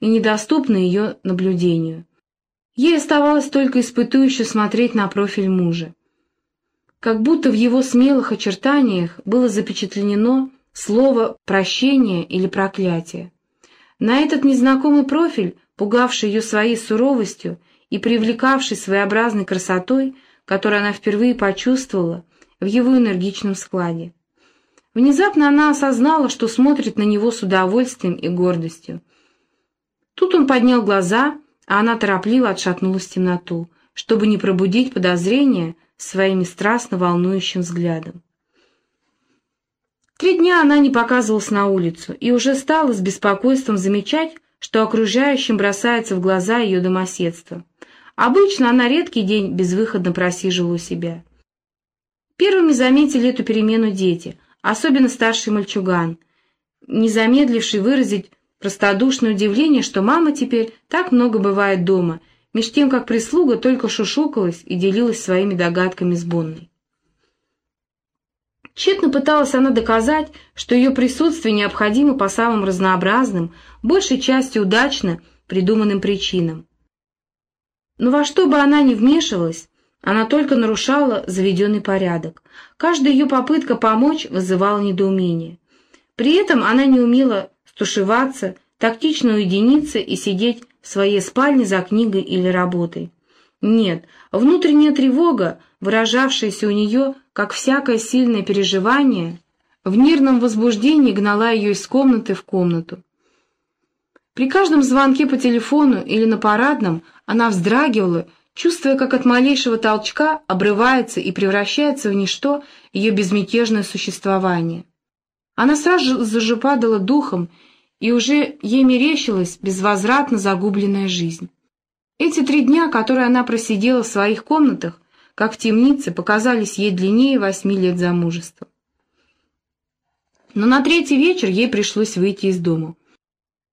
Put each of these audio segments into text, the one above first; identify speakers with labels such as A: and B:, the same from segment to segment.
A: и недоступны ее наблюдению. Ей оставалось только испытующе смотреть на профиль мужа. Как будто в его смелых очертаниях было запечатлено слово «прощение» или «проклятие». На этот незнакомый профиль, пугавший ее своей суровостью и привлекавший своеобразной красотой, которую она впервые почувствовала в его энергичном складе. Внезапно она осознала, что смотрит на него с удовольствием и гордостью. Тут он поднял глаза, а она торопливо отшатнулась в темноту, чтобы не пробудить подозрения своим страстно волнующим взглядом. Три дня она не показывалась на улицу и уже стала с беспокойством замечать, что окружающим бросается в глаза ее домоседство. Обычно она редкий день безвыходно просиживала у себя. Первыми заметили эту перемену дети, особенно старший мальчуган, не замедливший выразить простодушное удивление, что мама теперь так много бывает дома, меж тем, как прислуга только шушукалась и делилась своими догадками с Бонной. Тщетно пыталась она доказать, что ее присутствие необходимо по самым разнообразным, большей части удачно придуманным причинам. Но во что бы она ни вмешивалась, она только нарушала заведенный порядок. Каждая ее попытка помочь вызывала недоумение. При этом она не умела стушеваться, тактично уединиться и сидеть в своей спальне за книгой или работой. Нет, внутренняя тревога, выражавшаяся у нее, как всякое сильное переживание, в нервном возбуждении гнала ее из комнаты в комнату. При каждом звонке по телефону или на парадном она вздрагивала, чувствуя, как от малейшего толчка обрывается и превращается в ничто ее безмятежное существование. Она сразу же падала духом, и уже ей мерещилась безвозвратно загубленная жизнь. Эти три дня, которые она просидела в своих комнатах, как в темнице, показались ей длиннее восьми лет замужества. Но на третий вечер ей пришлось выйти из дома.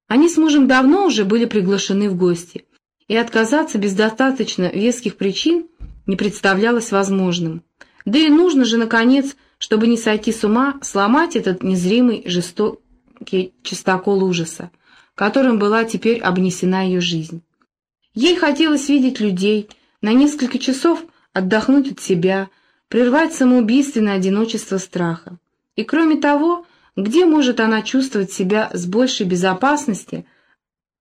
A: Они с мужем давно уже были приглашены в гости, и отказаться без достаточно веских причин не представлялось возможным. Да и нужно же, наконец, чтобы не сойти с ума, сломать этот незримый жестокий чистокол ужаса, которым была теперь обнесена ее жизнь. Ей хотелось видеть людей, на несколько часов отдохнуть от себя, прервать самоубийственное одиночество страха. И кроме того, где может она чувствовать себя с большей безопасности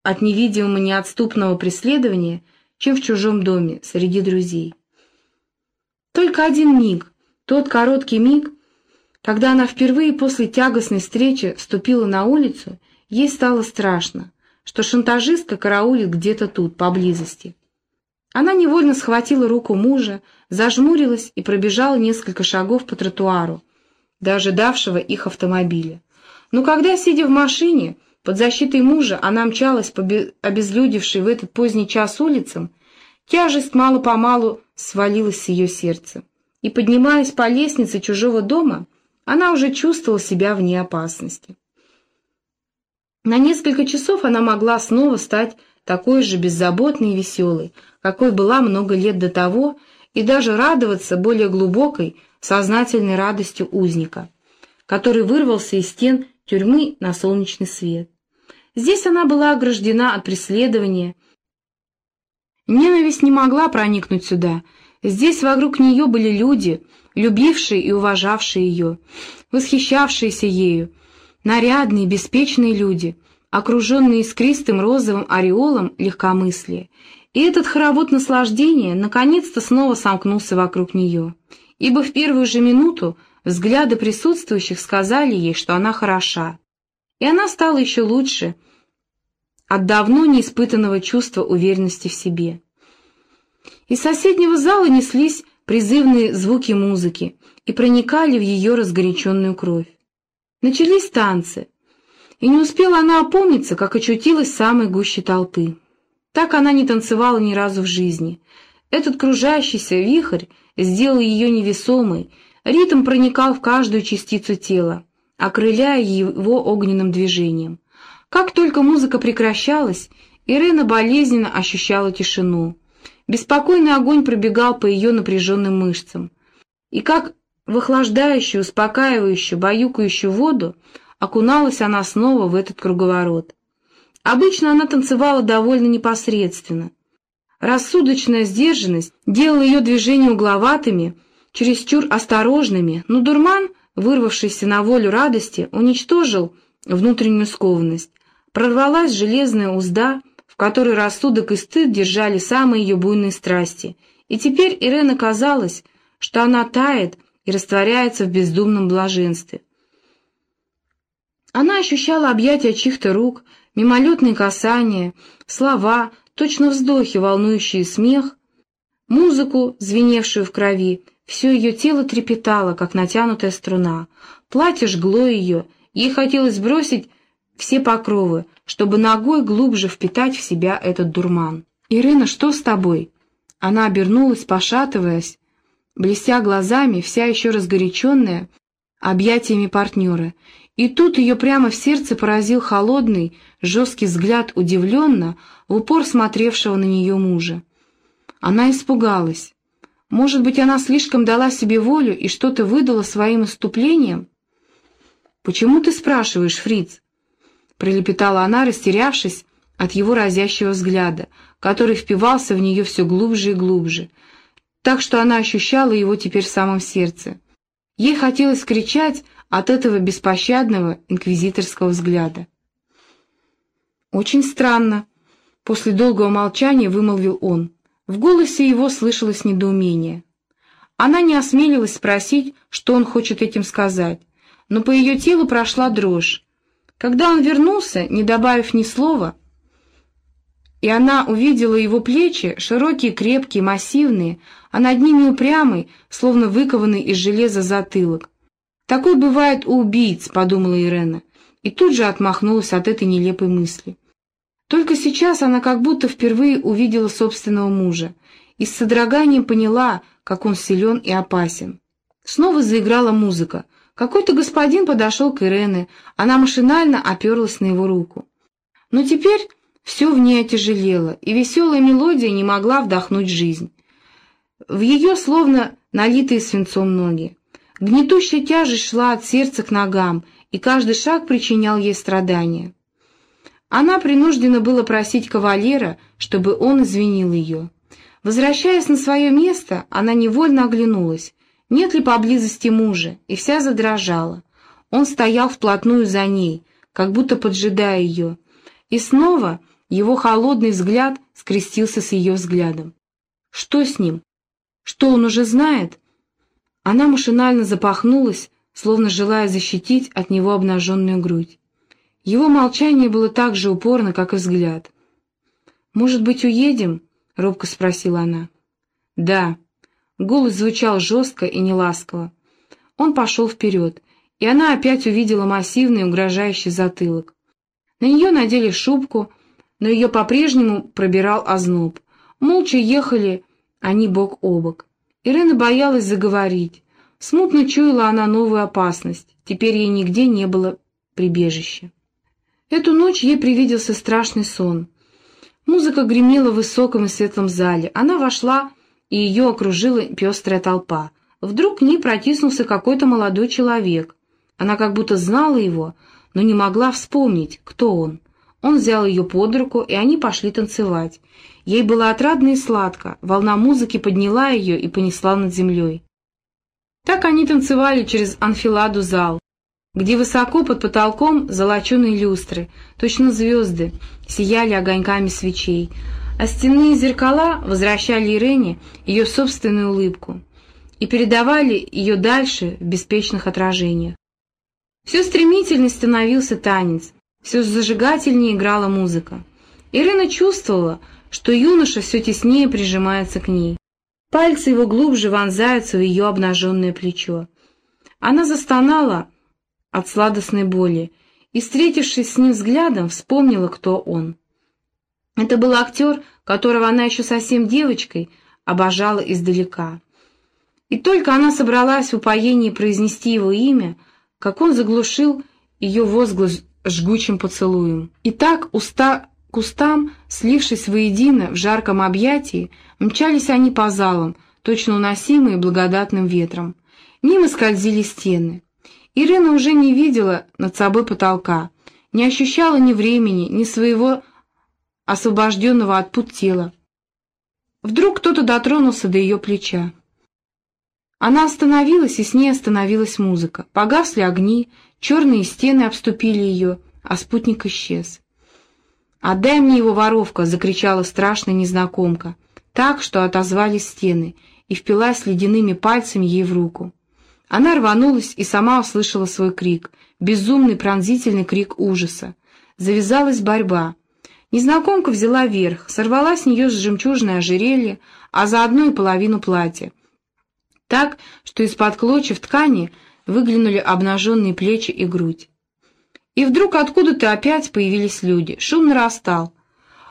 A: от невидимого неотступного преследования, чем в чужом доме, среди друзей? Только один миг, тот короткий миг, когда она впервые после тягостной встречи вступила на улицу, ей стало страшно что шантажистка караулит где-то тут, поблизости. Она невольно схватила руку мужа, зажмурилась и пробежала несколько шагов по тротуару, до ожидавшего их автомобиля. Но когда, сидя в машине, под защитой мужа, она мчалась по обезлюдевшей в этот поздний час улицам, тяжесть мало-помалу свалилась с ее сердца. И, поднимаясь по лестнице чужого дома, она уже чувствовала себя вне опасности. На несколько часов она могла снова стать такой же беззаботной и веселой, какой была много лет до того, и даже радоваться более глубокой, сознательной радостью узника, который вырвался из стен тюрьмы на солнечный свет. Здесь она была ограждена от преследования. Ненависть не могла проникнуть сюда. Здесь вокруг нее были люди, любившие и уважавшие ее, восхищавшиеся ею, нарядные, беспечные люди, окруженные искристым розовым ореолом легкомыслия, и этот хоровод наслаждения наконец-то снова сомкнулся вокруг нее, ибо в первую же минуту взгляды присутствующих сказали ей, что она хороша, и она стала еще лучше от давно неиспытанного чувства уверенности в себе. Из соседнего зала неслись призывные звуки музыки и проникали в ее разгоряченную кровь. Начались танцы, и не успела она опомниться, как очутилась в самой гуще толпы. Так она не танцевала ни разу в жизни. Этот кружащийся вихрь сделал ее невесомой, ритм проникал в каждую частицу тела, окрыляя его огненным движением. Как только музыка прекращалась, Ирена болезненно ощущала тишину. Беспокойный огонь пробегал по ее напряженным мышцам. И как в охлаждающую, успокаивающую, баюкающую воду окуналась она снова в этот круговорот. Обычно она танцевала довольно непосредственно. Рассудочная сдержанность делала ее движения угловатыми, чересчур осторожными, но дурман, вырвавшийся на волю радости, уничтожил внутреннюю скованность. Прорвалась железная узда, в которой рассудок и стыд держали самые ее буйные страсти, и теперь Ирена казалось, что она тает и растворяется в бездумном блаженстве. Она ощущала объятия чьих-то рук, мимолетные касания, слова, точно вздохи, волнующие смех, музыку, звеневшую в крови, все ее тело трепетало, как натянутая струна. Платье жгло ее, ей хотелось бросить все покровы, чтобы ногой глубже впитать в себя этот дурман. «Ирина, что с тобой?» Она обернулась, пошатываясь, блестя глазами, вся еще разгоряченная, объятиями партнера. И тут ее прямо в сердце поразил холодный, жесткий взгляд удивленно, в упор смотревшего на нее мужа. Она испугалась. Может быть, она слишком дала себе волю и что-то выдала своим иступлением? «Почему ты спрашиваешь, Фриц?» Пролепетала она, растерявшись от его разящего взгляда, который впивался в нее все глубже и глубже, так что она ощущала его теперь в самом сердце. Ей хотелось кричать от этого беспощадного инквизиторского взгляда. «Очень странно», — после долгого молчания вымолвил он. В голосе его слышалось недоумение. Она не осмелилась спросить, что он хочет этим сказать, но по ее телу прошла дрожь, когда он вернулся, не добавив ни слова, и она увидела его плечи, широкие, крепкие, массивные, а над ними упрямый, словно выкованный из железа затылок. «Такой бывает у убийц», — подумала Ирена, и тут же отмахнулась от этой нелепой мысли. Только сейчас она как будто впервые увидела собственного мужа и с содроганием поняла, как он силен и опасен. Снова заиграла музыка, какой-то господин подошел к Ирене, она машинально оперлась на его руку. Но теперь все в ней отяжелело, и веселая мелодия не могла вдохнуть жизнь. В ее словно налитые свинцом ноги. Гнетущая тяжесть шла от сердца к ногам, и каждый шаг причинял ей страдания. Она принуждена была просить кавалера, чтобы он извинил ее. Возвращаясь на свое место, она невольно оглянулась нет ли поблизости мужа, и вся задрожала. Он стоял вплотную за ней, как будто поджидая ее, и снова его холодный взгляд скрестился с ее взглядом. Что с ним? Что он уже знает? Она машинально запахнулась, словно желая защитить от него обнаженную грудь. Его молчание было так же упорно, как и взгляд. «Может быть, уедем?» — робко спросила она. «Да», Голос звучал жестко и неласково. Он пошел вперед, и она опять увидела массивный угрожающий затылок. На нее надели шубку, но ее по-прежнему пробирал озноб. Молча ехали они бок о бок. Ирена боялась заговорить. Смутно чуяла она новую опасность. Теперь ей нигде не было прибежища. Эту ночь ей привиделся страшный сон. Музыка гремела в высоком и светлом зале. Она вошла и ее окружила пестрая толпа. Вдруг к ней протиснулся какой-то молодой человек. Она как будто знала его, но не могла вспомнить, кто он. Он взял ее под руку, и они пошли танцевать. Ей было отрадно и сладко, волна музыки подняла ее и понесла над землей. Так они танцевали через анфиладу зал, где высоко под потолком золоченые люстры, точно звезды, сияли огоньками свечей, а стенные зеркала возвращали Ирене ее собственную улыбку и передавали ее дальше в беспечных отражениях. Все стремительнее становился танец, все зажигательнее играла музыка. Ирена чувствовала, что юноша все теснее прижимается к ней. Пальцы его глубже вонзаются в ее обнаженное плечо. Она застонала от сладостной боли и, встретившись с ним взглядом, вспомнила, кто он. Это был актер, которого она еще совсем девочкой обожала издалека. И только она собралась в упоении произнести его имя, как он заглушил ее возглас жгучим поцелуем. И так, уста к устам, слившись воедино в жарком объятии, мчались они по залам, точно уносимые благодатным ветром. Мимо скользили стены. Ирина уже не видела над собой потолка, не ощущала ни времени, ни своего освобожденного от пут тела. Вдруг кто-то дотронулся до ее плеча. Она остановилась, и с ней остановилась музыка. Погасли огни, черные стены обступили ее, а спутник исчез. «Отдай мне его, воровка!» — закричала страшная незнакомка, так, что отозвались стены, и впилась ледяными пальцами ей в руку. Она рванулась и сама услышала свой крик, безумный пронзительный крик ужаса. Завязалась борьба. Незнакомка взяла верх, сорвала с нее жемчужное ожерелье, а заодно и половину платья. Так, что из-под клочев ткани выглянули обнаженные плечи и грудь. И вдруг откуда-то опять появились люди. Шум нарастал.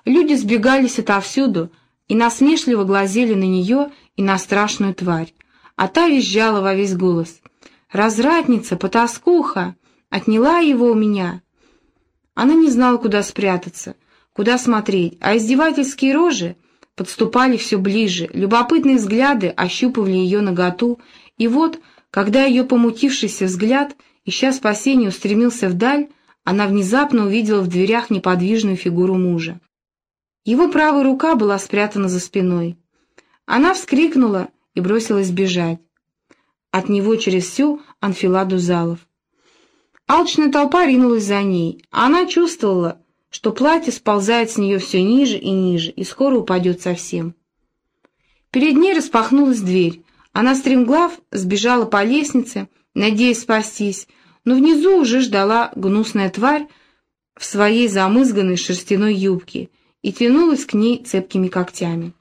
A: Люди сбегались отовсюду и насмешливо глазели на нее и на страшную тварь. А та визжала во весь голос. «Развратница, потаскуха! Отняла его у меня!» Она не знала, куда спрятаться куда смотреть, а издевательские рожи подступали все ближе, любопытные взгляды ощупывали ее наготу, и вот, когда ее помутившийся взгляд, ища спасения, устремился вдаль, она внезапно увидела в дверях неподвижную фигуру мужа. Его правая рука была спрятана за спиной. Она вскрикнула и бросилась бежать. От него через всю анфиладу залов. Алчная толпа ринулась за ней, она чувствовала, что платье сползает с нее все ниже и ниже, и скоро упадет совсем. Перед ней распахнулась дверь. Она стремглав сбежала по лестнице, надеясь спастись, но внизу уже ждала гнусная тварь в своей замызганной шерстяной юбке и тянулась к ней цепкими когтями.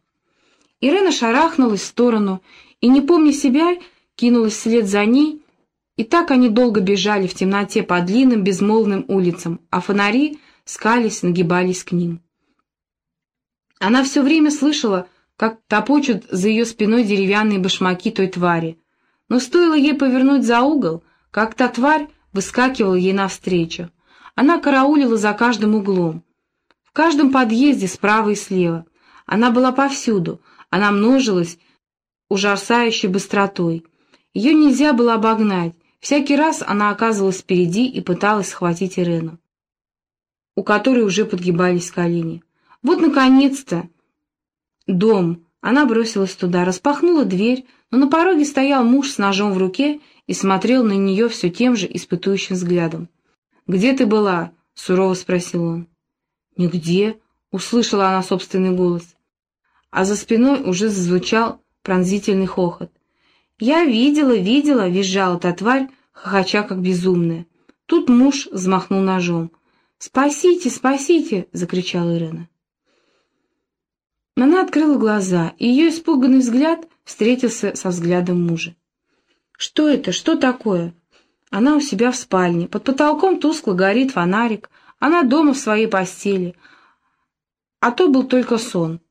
A: Ирена шарахнулась в сторону и, не помня себя, кинулась вслед за ней, и так они долго бежали в темноте по длинным безмолвным улицам, а фонари — скались, нагибались к ним. Она все время слышала, как топочут за ее спиной деревянные башмаки той твари, но стоило ей повернуть за угол, как та тварь выскакивала ей навстречу. Она караулила за каждым углом, в каждом подъезде справа и слева. Она была повсюду, она множилась ужасающей быстротой. Ее нельзя было обогнать, всякий раз она оказывалась впереди и пыталась схватить Ирену у которой уже подгибались колени. Вот, наконец-то, дом. Она бросилась туда, распахнула дверь, но на пороге стоял муж с ножом в руке и смотрел на нее все тем же испытующим взглядом. «Где ты была?» — сурово спросил он. «Нигде», — услышала она собственный голос. А за спиной уже зазвучал пронзительный хохот. «Я видела, видела!» — визжала та тварь, хохоча как безумная. Тут муж взмахнул ножом. «Спасите, спасите!» — закричала Ирена. Она открыла глаза, и ее испуганный взгляд встретился со взглядом мужа. «Что это? Что такое?» Она у себя в спальне. Под потолком тускло горит фонарик. Она дома в своей постели. А то был только сон.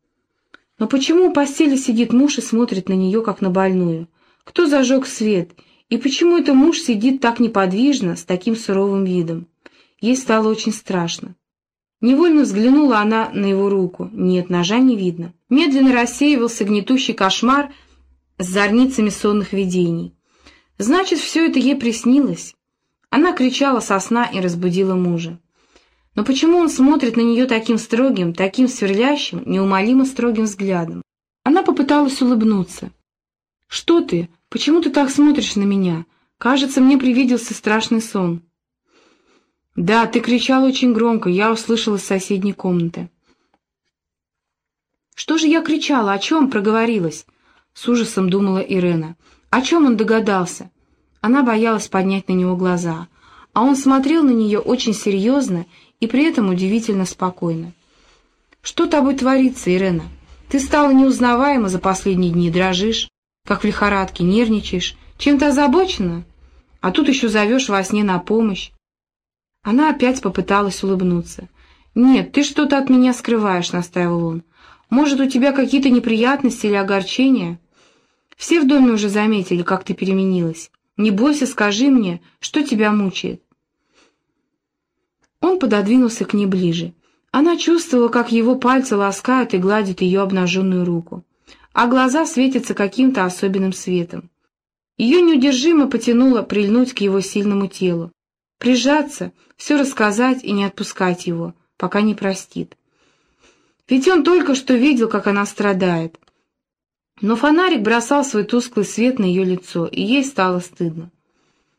A: Но почему у постели сидит муж и смотрит на нее, как на больную? Кто зажег свет? И почему это муж сидит так неподвижно, с таким суровым видом? Ей стало очень страшно. Невольно взглянула она на его руку. Нет, ножа не видно. Медленно рассеивался гнетущий кошмар с зорницами сонных видений. Значит, все это ей приснилось. Она кричала со сна и разбудила мужа. Но почему он смотрит на нее таким строгим, таким сверлящим, неумолимо строгим взглядом? Она попыталась улыбнуться. «Что ты? Почему ты так смотришь на меня? Кажется, мне привиделся страшный сон». «Да, ты кричал очень громко, я услышала из соседней комнаты». «Что же я кричала? О чем проговорилась?» С ужасом думала Ирена. «О чем он догадался?» Она боялась поднять на него глаза, а он смотрел на нее очень серьезно и при этом удивительно спокойно. «Что тобой творится, Ирена? Ты стала неузнаваема за последние дни, дрожишь, как в лихорадке, нервничаешь, чем-то озабочена, а тут еще зовешь во сне на помощь. Она опять попыталась улыбнуться. «Нет, ты что-то от меня скрываешь», — настаивал он. «Может, у тебя какие-то неприятности или огорчения?» «Все в доме уже заметили, как ты переменилась. Не бойся, скажи мне, что тебя мучает». Он пододвинулся к ней ближе. Она чувствовала, как его пальцы ласкают и гладят ее обнаженную руку, а глаза светятся каким-то особенным светом. Ее неудержимо потянуло прильнуть к его сильному телу. Прижаться, все рассказать и не отпускать его, пока не простит. Ведь он только что видел, как она страдает. Но фонарик бросал свой тусклый свет на ее лицо, и ей стало стыдно.